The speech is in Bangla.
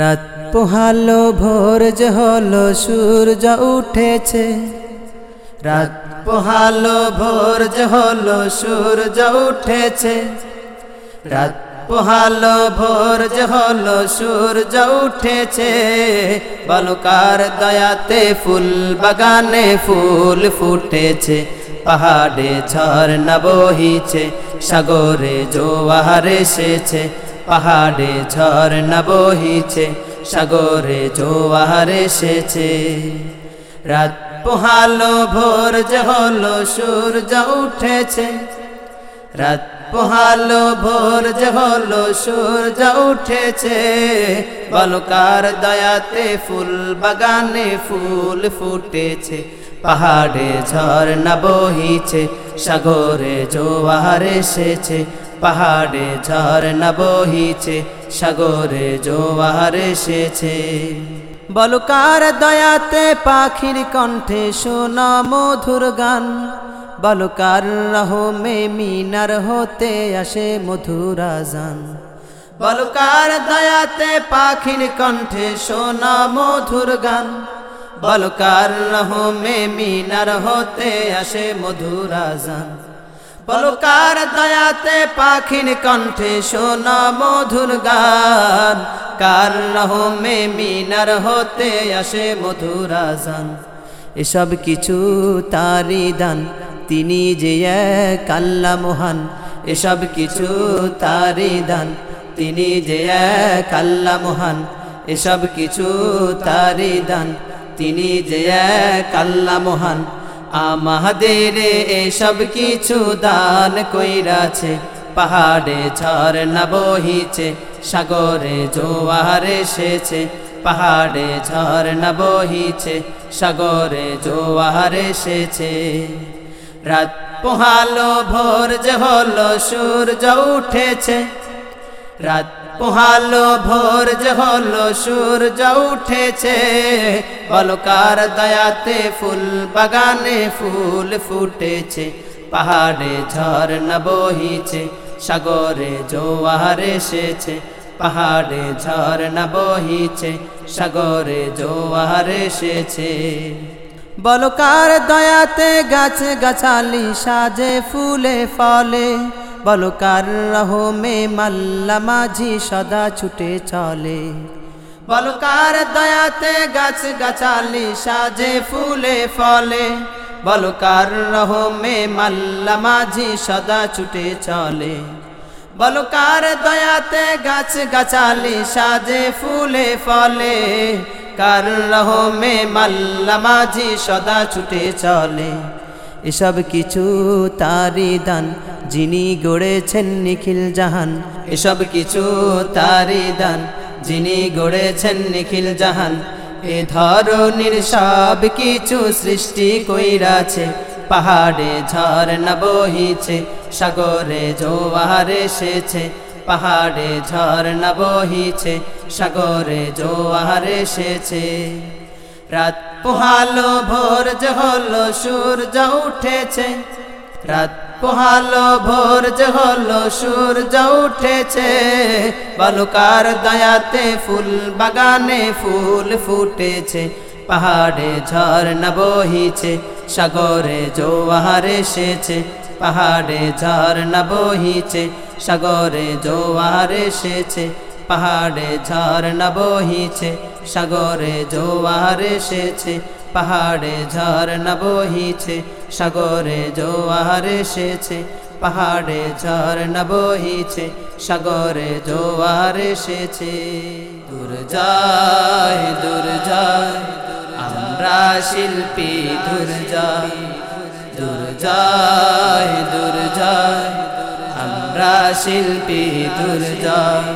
রাত পোহালো, ভোর হলো সূর্য উঠেছে। রাত পোহালো, ভোর হলো সূর্য উঠেছে। রাত পোহালো, ভোর হলো সূর্য উঠেছে। বালুকার দয়াতে ফুল বাগানে ফুল ফুটেছে। পাহাড়ে ঝর্ণা বহিছে, সাগরে জোয়ার এসেছে। পাহাড়ে ঝর্ণা বহিছে, সাগরে জোয়ার এসেছে। রাত পোহালো, ভোর যে হলো, সূর্য উঠেছে। রাত পোহালো, ভোর যে হলো, সূর্য উঠেছে। বালুকার দয়াতে ফুল বাগানে ফুল ফুটেছে। পাহাড়ে ঝর্ণা বহিছে, সাগরে জোয়ার এসেছে। পাহাড়ে ঝর্ণা বহিছে, সাগরে জোয়ার এসেছে। বলকার দয়াতে পাখির কণ্ঠে শোনা মধুর গান? বলকার রহমে মিনার হতে আসে মধুরা জান বলকার দয়াতে পাখির কণ্ঠে শোনা মধুর গান? বলকার রহমে মিনার হতে আসে মধুরা জান বলকার দয়াতে পাখির কণ্ঠে শোনা মধুর গান। কার রহমে মিনার হতে আসে মধুরা জান এসব কিছু তারি দান, তিনি যে এক আল্লাহ মহান। এসব কিছু তারি দান, তিনি যে এক আল্লাহ মহান। এসব কিছু তারি দান, তিনি যে এক আল্লাহ মহান। আমাদের এসব কিছু দান কইরাছে, পাহাড়ে ঝর্ণা বহিছে, সাগরে জোয়ার এসেছে, পাহাড়ে ঝর্ণা বহিছে, সাগরে জোয়ার এসেছে। রাত পোহালো ভোর যে হলো, সূর্য উঠেছে, রাত পোহালো ভোর যে হলো, সূর্য উঠেছে। বলকার দয়াতে ফুল বাগানে ফুল ফুটেছে। পাহাড়ে ঝর্ণা বহিছে, সাগরে জোয়ার এসেছে। পাহাড়ে ঝর্ণা বহিছে, সাগরে জোয়ার এসেছে। বলকার দয়াতে গাছ গাছালি সাজে, ফুলে ফলে। বলকার রহমে মাল্লা মাঝি সদা ছুটে চলে। বলকার দয়াতে গাছ গাছালি সাজে ফুলে ফলে। বলকার রহমে মাল্লা মাঝি সদা ছুটে চলে। বলকার দয়াতে গাছ গাছালি সাজে ফুলে ফলে। কার রহমে মাল্লা মাঝি সদা ছুটে চলে। এসব কিছু তারি দান, যিনি গড়েছেন নিখিল জাহান। এসব কিছু তারি দান, যিনি গড়েছেন নিখিল জাহান। এ ধরনের সব কিছু সৃষ্টি কইরাছে, পাহাড়ে ঝর্ণা বহিছে, সাগরে জোয়ার এসেছে। পাহাড়ে ঝর্ণা বহিছে, সাগরে জোয়ার এসেছে। রাত পোহালো ভোর হলো, সূর্য উঠেছে। রাত পোহালো ভোর হলো, সূর্য উঠেছে। বালুকার দয়াতে ফুল বাগানে ফুল ফুটেছে। পাহাড়ে ঝর্ণা বহিছে, সাগরে জোয়ার এসেছে। পাহাড়ে ঝর্ণা বহিছে, সাগরে জোয়ার এসেছে। পাহাড়ে ঝর্ণা বহিছে সাগরে জোয়ার এসেছে, পাহাড়ে ঝর্ণা বহিছে, সাগরে জোয়ার এসেছে, পাহাড়ে ঝর্ণা বহিছে, সাগরে জোয়ার এসেছে। দূর যায় দূর যায়, আমরা শিল্পী, দূর যায় দূর যায় দূর যায়, আমরা শিল্পী, দূর যায়